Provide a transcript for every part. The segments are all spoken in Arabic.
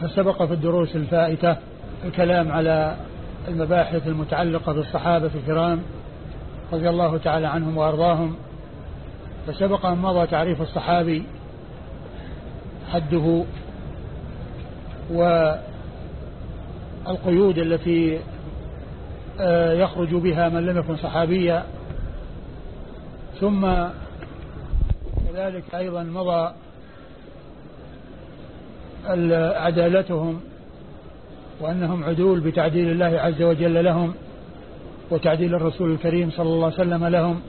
فسبق في الدروس الفائتة الكلام على المباحث المتعلقة بالصحابة الكرام رضي الله تعالى عنهم وأرضاهم فسبق أن مضى تعريف الصحابي حده والقيود التي آه، يخرج بها من لم يكن صحابيا. ثم كذلك أيضا مضى عدالتهم وأنهم عدول بتعديل الله عز وجل لهم وتعديل الرسول الكريم صلى الله عليه وسلم لهم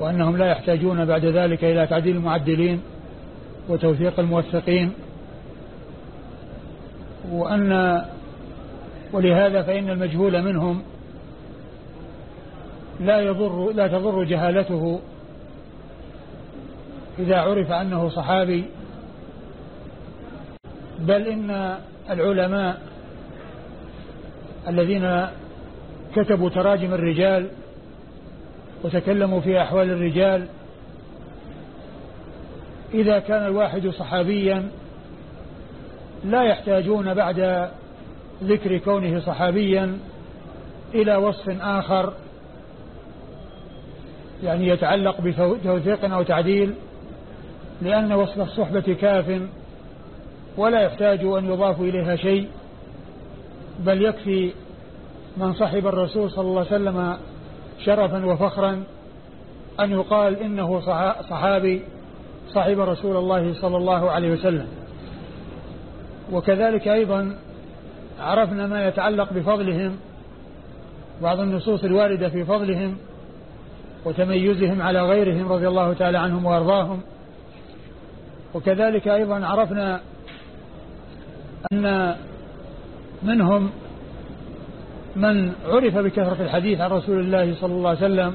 وأنهم لا يحتاجون بعد ذلك إلى تعديل المعدلين وتوثيق الموثقين. وأن ولهذا فإن المجهول منهم لا يضر لا تضر جهالته إذا عرف أنه صحابي بل إن العلماء الذين كتبوا تراجم الرجال وتكلموا في أحوال الرجال إذا كان الواحد صحابيا لا يحتاجون بعد ذكر كونه صحابيا إلى وصف آخر يعني يتعلق بتوثيق أو تعديل لأن وصف الصحبة كاف ولا يحتاج أن يضاف إليها شيء بل يكفي من صحب الرسول صلى الله عليه وسلم شرفا وفخرا أن يقال إنه صحابي صحب رسول الله صلى الله عليه وسلم. وكذلك أيضا عرفنا ما يتعلق بفضلهم بعض النصوص الواردة في فضلهم وتميزهم على غيرهم رضي الله تعالى عنهم وأرضاهم. وكذلك أيضا عرفنا أن منهم من عرف بكثرة الحديث عن رسول الله صلى الله عليه وسلم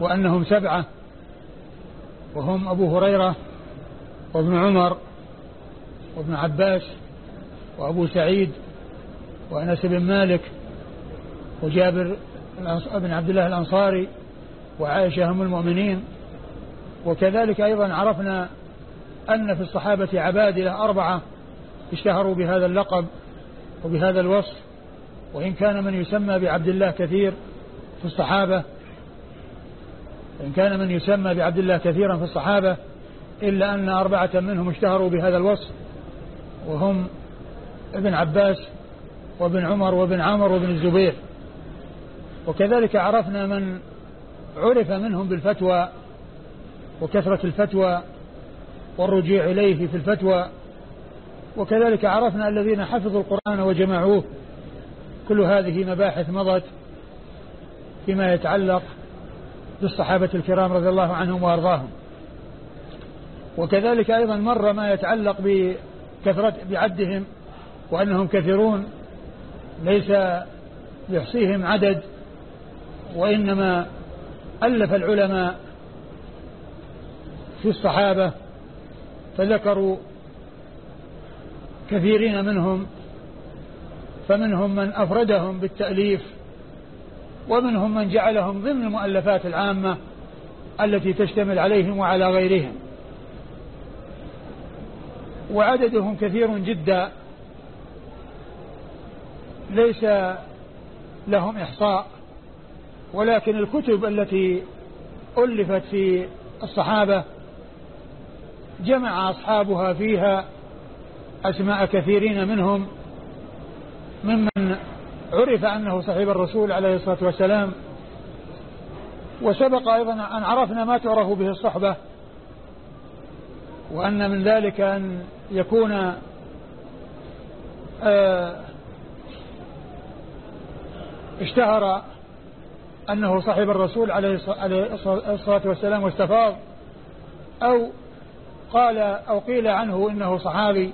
وأنهم سبعة وهم أبو هريرة وابن عمر وابن عباس وأبو سعيد وأنس بن مالك وجابر بن عبد الله الأنصاري وعائشة هم المؤمنين. وكذلك أيضا عرفنا أن في الصحابة عبادلة أربعة اشتهروا بهذا اللقب وبهذا الوصف وإن كان من يسمى بعبد الله كثير في الصحابة إن كان من يسمى بعبد الله كثيرا في الصحابة إلا أن أربعة منهم اشتهروا بهذا الوصف وهم ابن عباس وابن عمر وابن عمر وابن الزبير. وكذلك عرفنا من عرف منهم بالفتوى وكثرة الفتوى والرجوع إليه في الفتوى وكذلك عرفنا الذين حفظوا القرآن وجمعوه. كل هذه مباحث مضت فيما يتعلق بالصحابة الكرام رضي الله عنهم وأرضاهم. وكذلك أيضا مر ما يتعلق بكثرة بعدهم وأنهم كثيرون ليس يحصيهم عدد وإنما ألف العلماء في الصحابة فذكروا كثيرين منهم فمنهم من أفردهم بالتأليف ومنهم من جعلهم ضمن المؤلفات العامة التي تشتمل عليهم وعلى غيرهم. وعددهم كثير جدا. ليس لهم إحصاء ولكن الكتب التي ألفت في الصحابة جمع أصحابها فيها أسماء كثيرين منهم ممن عرف أنه صحيب الرسول عليه الصلاة والسلام وسبق أيضا أن عرفنا ما تعرف به الصحبة وأن من ذلك أن يكون آه، اشتهر أنه صاحب الرسول عليه الصلاة والسلام واستفاض أو قال أو قيل عنه إنه صحابي.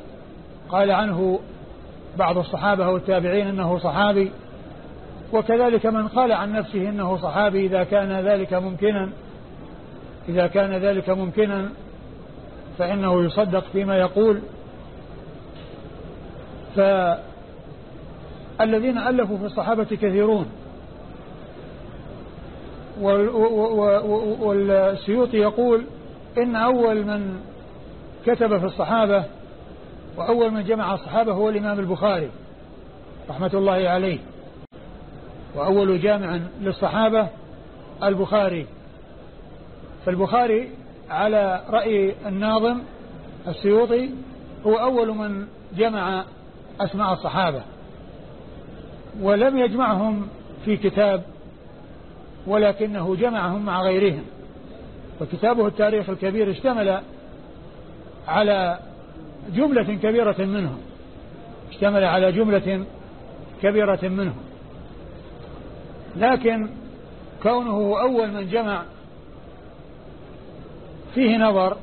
قال عنه بعض الصحابة والتابعين أنه صحابي وكذلك من قال عن نفسه أنه صحابي إذا كان ذلك ممكنا إذا كان ذلك ممكنا فإنه يصدق فيما يقول. فالذين ألفوا في الصحابة كثيرون والسيوطي يقول إن أول من كتب في الصحابة وأول من جمع الصحابة هو الإمام البخاري رحمة الله عليه. وأول جامع للصحابة البخاري. فالبخاري على رأي الناظم السيوطي هو أول من جمع أسماء الصحابة. ولم يجمعهم في كتاب ولكنه جمعهم مع غيرهم. وكتابه التاريخ الكبير اشتمل على جملة كبيرة منهم. اشتمل على جملة كبيرة منهم. لكن كونه أول من جمع فيه نظر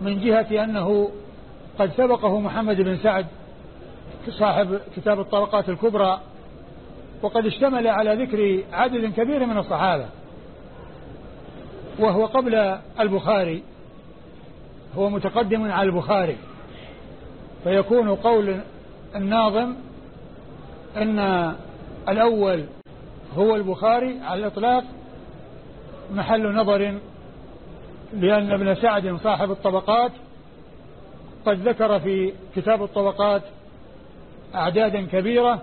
من جهة أنه قد سبقه محمد بن سعد صاحب كتاب الطبقات الكبرى وقد اشتمل على ذكر عدد كبير من الصحابة وهو قبل البخاري. هو متقدم على البخاري. فيكون قول الناظم أن الأول هو البخاري على الإطلاق محل نظر لأن ابن سعد صاحب الطبقات قد ذكر في كتاب الطبقات أعدادا كبيرة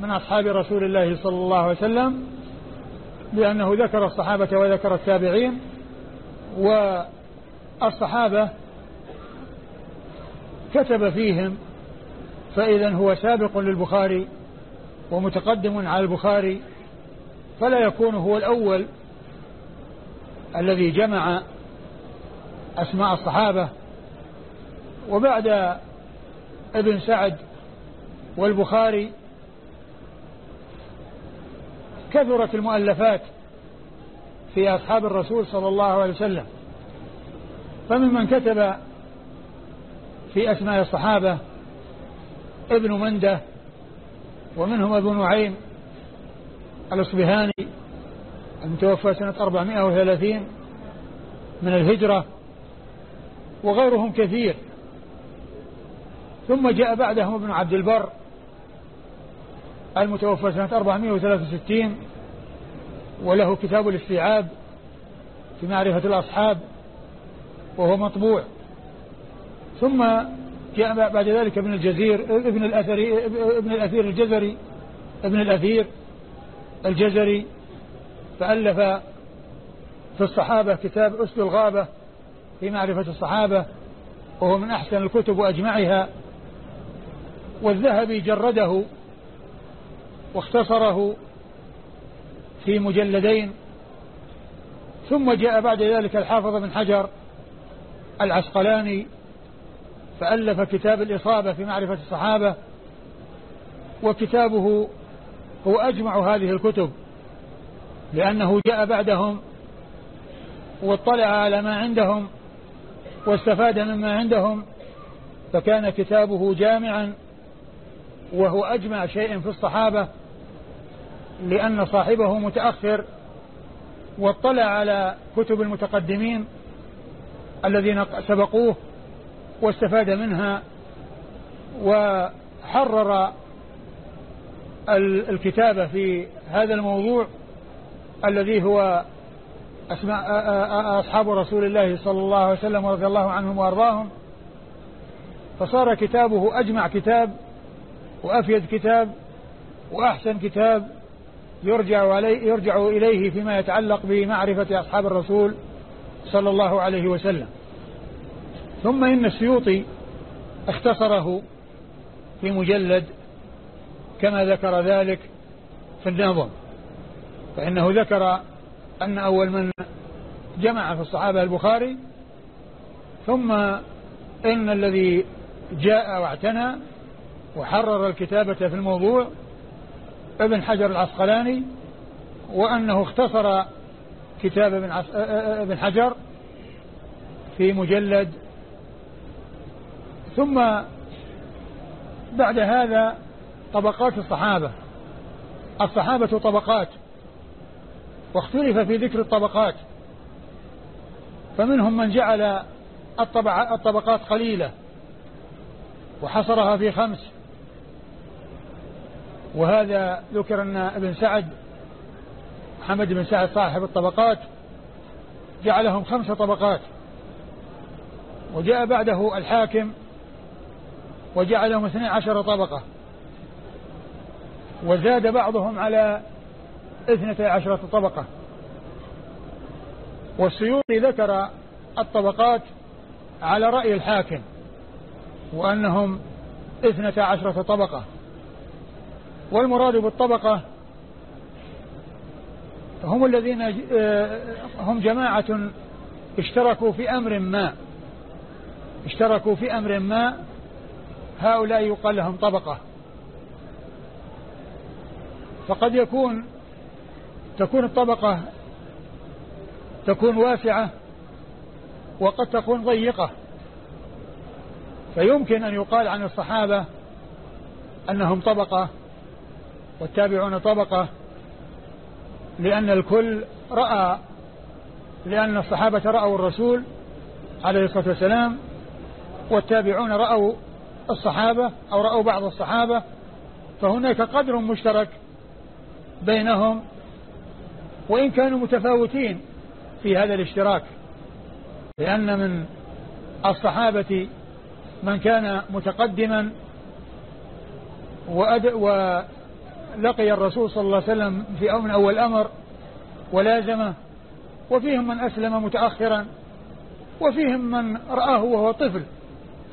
من أصحاب رسول الله صلى الله عليه وسلم لأنه ذكر الصحابة وذكر التابعين والصحابة كتب فيهم فإذا هو سابق للبخاري ومتقدم على البخاري فلا يكون هو الأول الذي جمع أسماء الصحابة. وبعد ابن سعد والبخاري كثرت المؤلفات في أصحاب الرسول صلى الله عليه وسلم. فممن كتب في أسماء الصحابة ابن منده ومنهم أبو نعيم الأصبهاني المتوفى سنة 430 من الهجرة وغيرهم كثير. ثم جاء بعدهم ابن عبد البر المتوفى سنة 463 وله كتاب الاستيعاب في معرفة الأصحاب وهو مطبوع. ثم جاء بعد ذلك ابن الجزير ابن الأثري ابن الأثير الجزري ابن الأثير الجزري فألف في الصحابة كتاب أسد الغابة في معرفة الصحابة وهو من أحسن الكتب وأجمعها. والذهبي جرده واختصره في مجلدين. ثم جاء بعد ذلك الحافظ بن حجر العسقلاني فألف كتاب الإصابة في معرفة الصحابة وكتابه هو أجمع هذه الكتب لأنه جاء بعدهم واطلع على ما عندهم واستفاد مما عندهم فكان كتابه جامعا وهو أجمع شيء في الصحابة لأن صاحبه متأخر واطلع على كتب المتقدمين الذين سبقوه واستفاد منها وحرر الكتابة في هذا الموضوع الذي هو أسماء أصحاب رسول الله صلى الله عليه وسلم ورضي الله عنهم وأرضاهم. فصار كتابه أجمع كتاب وأفيد كتاب وأحسن كتاب يرجع, عليه يرجع إليه فيما يتعلق بمعرفة أصحاب الرسول صلى الله عليه وسلم. ثم إن السيوطي اختصره في مجلد كما ذكر ذلك في النظم فإنه ذكر أن أول من جمع في الصحابة البخاري ثم إن الذي جاء واعتنى وحرر الكتابة في الموضوع ابن حجر العسقلاني وأنه اختصر كتاب ابن, ابن حجر في مجلد. ثم بعد هذا طبقات الصحابة. الصحابة طبقات واختلف في ذكر الطبقات. فمنهم من جعل الطبقات قليلة وحصرها في خمس. وهذا ذكر أن ابن سعد محمد بن سعد صاحب الطبقات جعلهم خمس طبقات. وجاء بعده الحاكم وجعلهم اثني عشر طبقة. وزاد بعضهم على اثنتي عشرة طبقة. والسيوطي ذكر الطبقات على رأي الحاكم وأنهم اثنتا عشرة طبقة. والمراد بالطبقة هم الذين آه، هم جماعة اشتركوا في أمر ما. اشتركوا في أمر ما. هؤلاء يقال لهم طبقة. فقد يكون تكون الطبقة تكون واسعة وقد تكون ضيقة. فيمكن أن يقال عن الصحابة أنهم طبقة والتابعون طبقة. لأن الكل رأى لأن الصحابة رأوا الرسول عليه الصلاة والسلام والتابعون رأوا الصحابة أو رأوا بعض الصحابة فهناك قدر مشترك بينهم وإن كانوا متفاوتين في هذا الاشتراك لأن من الصحابة من كان متقدما ولقي الرسول صلى الله عليه وسلم في من أول أمر ولازمه وفيهم من أسلم متأخرا وفيهم من رآه وهو طفل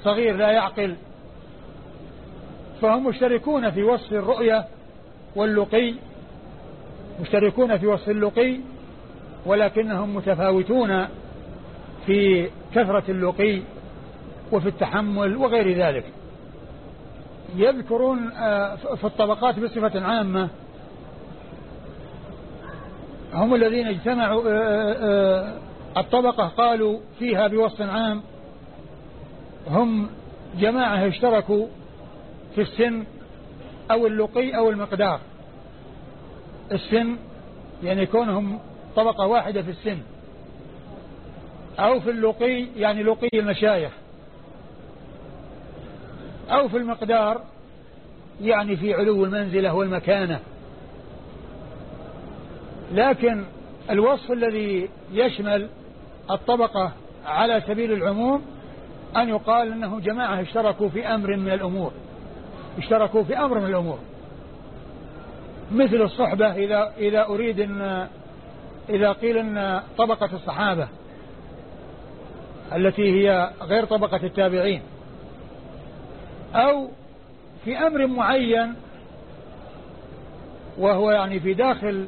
صغير لا يعقل. فهم مشتركون في وصف الرؤية واللقي مشتركون في وصف اللقي ولكنهم متفاوتون في كثرة اللقي وفي التحمل وغير ذلك. يذكرون آه، في الطبقات بصفة عامة. هم الذين اجتمعوا آه، آه، الطبقة قالوا فيها بوصف عام. هم جماعة اشتركوا في السن أو اللقي أو المقدار. السن يعني كونهم طبقة واحدة في السن. أو في اللقي يعني لقي المشايخ. أو في المقدار يعني في علو المنزلة والمكانة. لكن الوصف الذي يشمل الطبقة على سبيل العموم أن يقال أنه جماعة اشتركوا في أمر من الأمور. اشتركوا في أمر من الأمور. مثل الصحبة إذا إذا أريد أن إذا قيل أن طبقة الصحابة التي هي غير طبقة التابعين. أو في أمر معين وهو يعني في داخل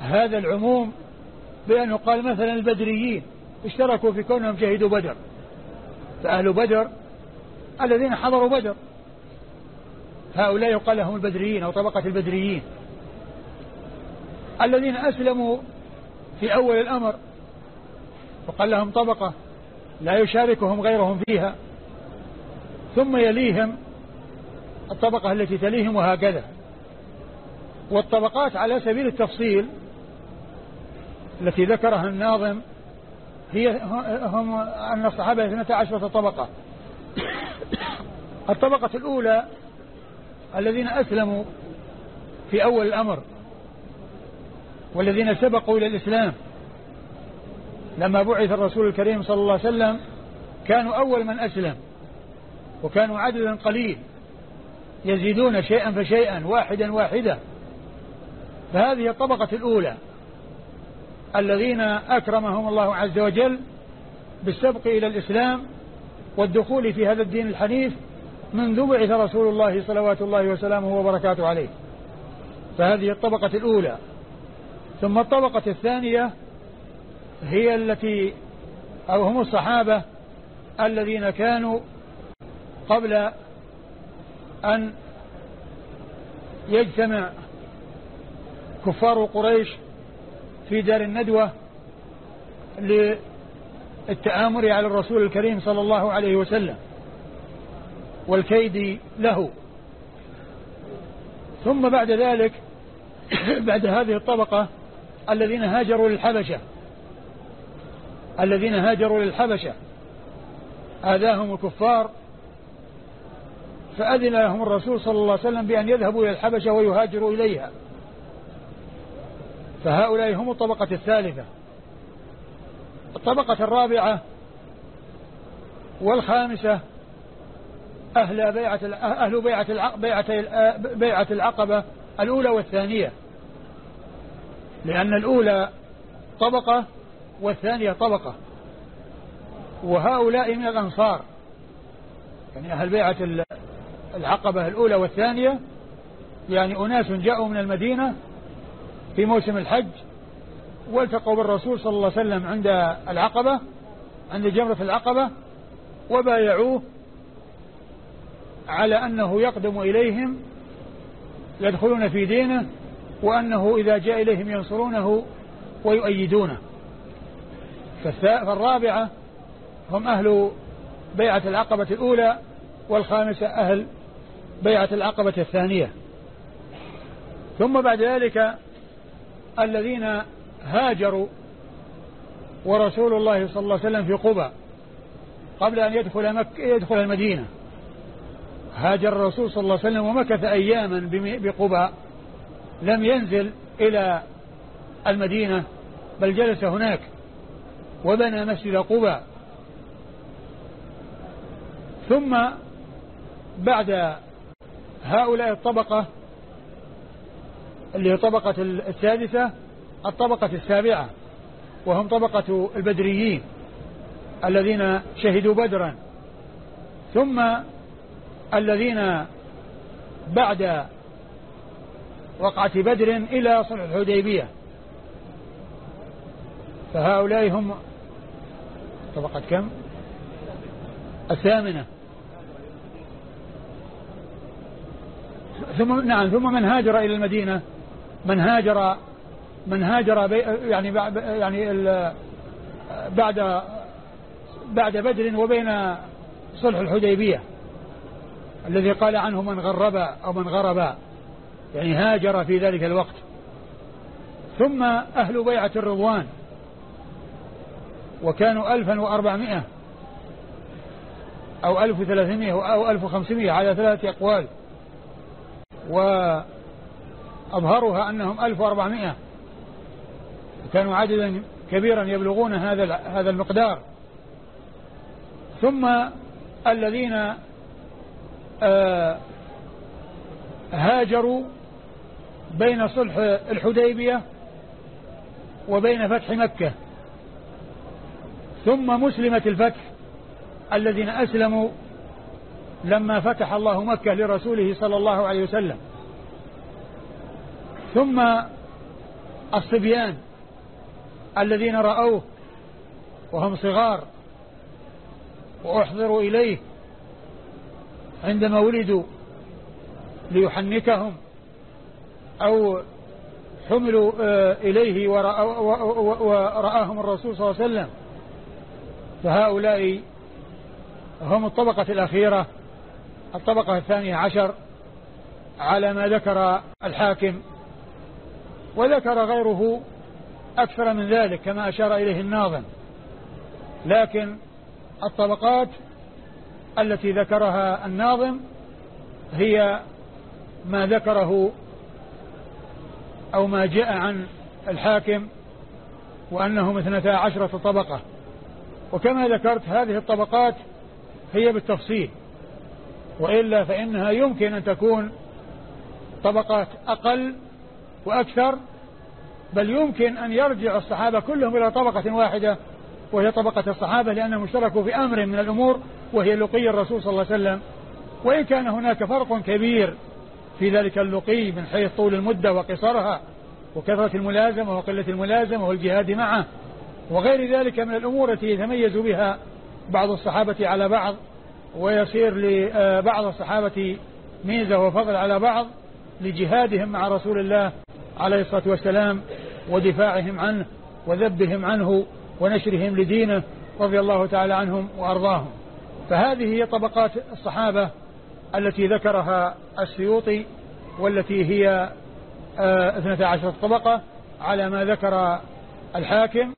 هذا العموم بأن يقال مثلا البدريين اشتركوا في كونهم شهدوا بدر. فأهل بدر الذين حضروا بدر. هؤلاء يقال لهم البدريين أو طبقة البدريين. الذين أسلموا في أول الأمر وقال لهم طبقة لا يشاركهم غيرهم فيها. ثم يليهم الطبقة التي تليهم وهكذا. والطبقات على سبيل التفصيل التي ذكرها الناظم هي هم أن الصحابة اثنتا عشرة طبقة. الطبقة الأولى الذين أسلموا في أول الأمر والذين سبقوا إلى الإسلام لما بعث الرسول الكريم صلى الله عليه وسلم كانوا أول من أسلم. وكانوا عددا قليل يزيدون شيئا فشيئا واحدا واحدا. فهذه الطبقة الأولى الذين أكرمهم الله عز وجل بالسبق إلى الإسلام والدخول في هذا الدين الحنيف منذ بعث رسول الله صلوات الله وسلامه وبركاته عليه. فهذه الطبقة الأولى. ثم الطبقة الثانية هي التي أو هم الصحابة الذين كانوا قبل أن يجتمع كفار قريش في دار الندوة للتآمر على الرسول الكريم صلى الله عليه وسلم والكيد له. ثم بعد ذلك بعد هذه الطبقة الذين هاجروا للحبشة الذين هاجروا للحبشة آذاهم الكفار فأذن لهم الرسول صلى الله عليه وسلم بأن يذهبوا إلى الحبشة ويهاجروا إليها. فهؤلاء هم الطبقة الثالثة. الطبقة الرابعة والخامسة أهل بيعة أهل بيعة بيعة العقبة الأولى والثانية. لأن الأولى طبقة والثانية طبقة. وهؤلاء من الأنصار. يعني أهل بيعة العقبة الأولى والثانية يعني أناس جاءوا من المدينة في موسم الحج والتقوا بالرسول صلى الله عليه وسلم عند العقبة عند جمرة العقبة وبايعوه على أنه يقدم إليهم يدخلون في دينه وأنه إذا جاء إليهم ينصرونه ويؤيدونه. فالرابعة هم أهل بيعة العقبة الأولى والخامسة أهل بيعة العقبة الثانية. ثم بعد ذلك الذين هاجروا ورسول الله صلى الله عليه وسلم في قبى قبل أن يدخل مك يدخل المدينة. هاجر الرسول صلى الله عليه وسلم ومكث أياما بقبى لم ينزل إلى المدينة بل جلس هناك وبنى مسجد قبى. ثم بعد هؤلاء الطبقة اللي هي طبقة السادسة الطبقة السابعة وهم طبقة البدريين الذين شهدوا بدرا. ثم الذين بعد وقعة بدر إلى صلح الحديبية. فهؤلاء هم طبقة كم؟ الثامنة. ثم نعم ثم من هاجر إلى المدينة من هاجر من هاجر يعني يعني بعد بعد بدر وبين صلح الحديبية الذي قال عنه من غرب أو من غرب يعني هاجر في ذلك الوقت. ثم أهل بيعة الرضوان وكانوا ألفا وأربعمائة أو ألف وثلاثمائة أو ألف وخمسمائة على ثلاثة أقوال. وأظهرها أنهم ألف وأربعمائة. كانوا عددا كبيرا يبلغون هذا هذا المقدار. ثم الذين آه هاجروا بين صلح الحديبية وبين فتح مكة. ثم مسلمة الفتح الذين أسلموا لما فتح الله مكة لرسوله صلى الله عليه وسلم. ثم الصبيان الذين رأوه وهم صغار وأحضروا إليه عندما ولدوا ليحنكهم أو حملوا آه، إليه ورآهم الرسول صلى الله عليه وسلم. فهؤلاء هم الطبقة الأخيرة الطبقة الثانية عشر على ما ذكر الحاكم وذكر غيره أكثر من ذلك كما أشار إليه الناظم. لكن الطبقات التي ذكرها الناظم هي ما ذكره أو ما جاء عن الحاكم وأنهم اثنتا عشرة طبقة. وكما ذكرت هذه الطبقات هي بالتفصيل. وإلا فإنها يمكن أن تكون طبقات أقل وأكثر بل يمكن أن يرجع الصحابة كلهم إلى طبقة واحدة وهي طبقة الصحابة لأنهم اشتركوا في أمر من الأمور وهي لقي الرسول صلى الله عليه وسلم. وإن كان هناك فرق كبير في ذلك اللقي من حيث طول المدة وقصرها وكثرة الملازمة وقلة الملازمة والجهاد معه وغير ذلك من الأمور التي يتميز بها بعض الصحابة على بعض. ويصير لبعض الصحابة ميزة وفضل على بعض لجهادهم مع رسول الله عليه الصلاة والسلام ودفاعهم عنه وذبهم عنه ونشرهم لدينه رضي الله تعالى عنهم وأرضاهم. فهذه هي طبقات الصحابة التي ذكرها السيوطي والتي هي آه، اثنتا عشرة طبقة على ما ذكر الحاكم